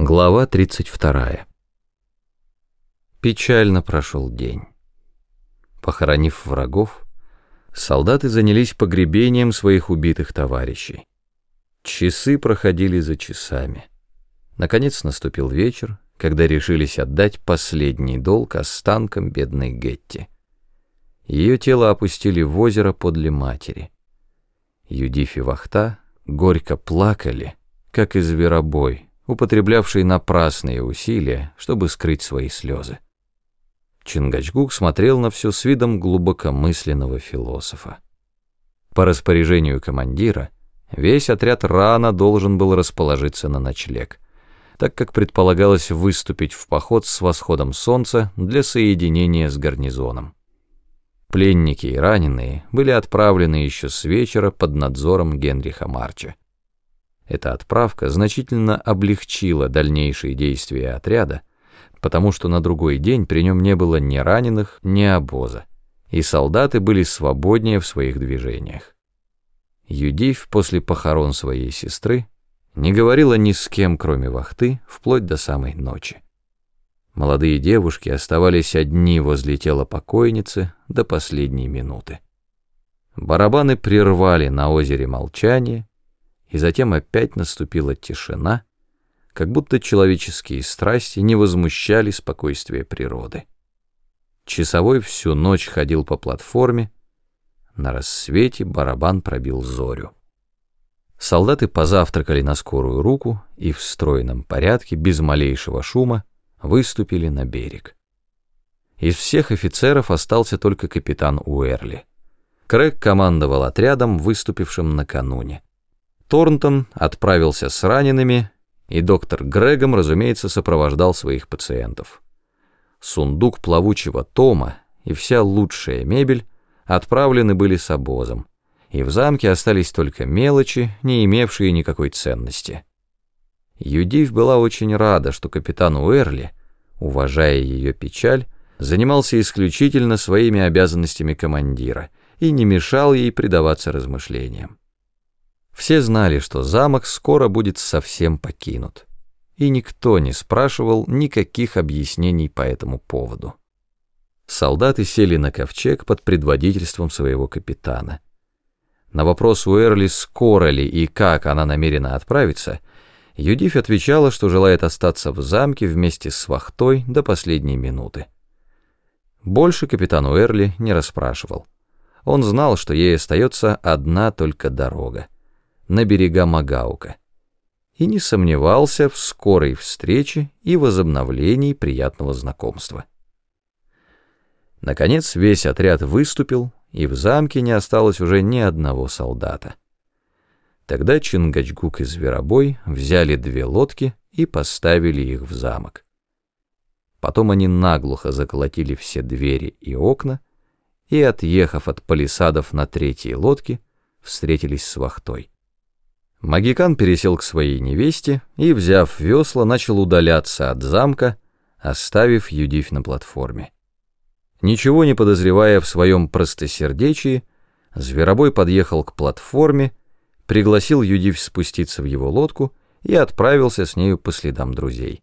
Глава 32. Печально прошел день. Похоронив врагов, солдаты занялись погребением своих убитых товарищей. Часы проходили за часами. Наконец наступил вечер, когда решились отдать последний долг останкам бедной Гетти. Ее тело опустили в озеро подле матери. Юдиф и Вахта горько плакали, как и зверобой, употреблявший напрасные усилия, чтобы скрыть свои слезы. Чингачгук смотрел на все с видом глубокомысленного философа. По распоряжению командира, весь отряд рано должен был расположиться на ночлег, так как предполагалось выступить в поход с восходом солнца для соединения с гарнизоном. Пленники и раненые были отправлены еще с вечера под надзором Генриха Марча. Эта отправка значительно облегчила дальнейшие действия отряда, потому что на другой день при нем не было ни раненых, ни обоза, и солдаты были свободнее в своих движениях. Юдив после похорон своей сестры не говорила ни с кем, кроме вахты, вплоть до самой ночи. Молодые девушки оставались одни возле тела покойницы до последней минуты. Барабаны прервали на озере молчание, и затем опять наступила тишина, как будто человеческие страсти не возмущали спокойствие природы. Часовой всю ночь ходил по платформе, на рассвете барабан пробил зорю. Солдаты позавтракали на скорую руку и в стройном порядке, без малейшего шума, выступили на берег. Из всех офицеров остался только капитан Уэрли. Крэг командовал отрядом, выступившим накануне. Торнтон отправился с ранеными, и доктор Грегом, разумеется, сопровождал своих пациентов. Сундук плавучего тома и вся лучшая мебель отправлены были с обозом, и в замке остались только мелочи, не имевшие никакой ценности. Юдив была очень рада, что капитан Уэрли, уважая ее печаль, занимался исключительно своими обязанностями командира и не мешал ей предаваться размышлениям. Все знали, что замок скоро будет совсем покинут, и никто не спрашивал никаких объяснений по этому поводу. Солдаты сели на ковчег под предводительством своего капитана. На вопрос Уэрли, скоро ли и как она намерена отправиться, Юдиф отвечала, что желает остаться в замке вместе с вахтой до последней минуты. Больше капитан Уэрли не расспрашивал. Он знал, что ей остается одна только дорога на берега Магаука и не сомневался в скорой встрече и возобновлении приятного знакомства. Наконец весь отряд выступил, и в замке не осталось уже ни одного солдата. Тогда Чингачгук и Зверобой взяли две лодки и поставили их в замок. Потом они наглухо заколотили все двери и окна, и, отъехав от палисадов на третьей лодке, встретились с вахтой. Магикан пересел к своей невесте и, взяв весла, начал удаляться от замка, оставив Юдифь на платформе. Ничего не подозревая в своем простосердечии, Зверобой подъехал к платформе, пригласил Юдивь спуститься в его лодку и отправился с нею по следам друзей.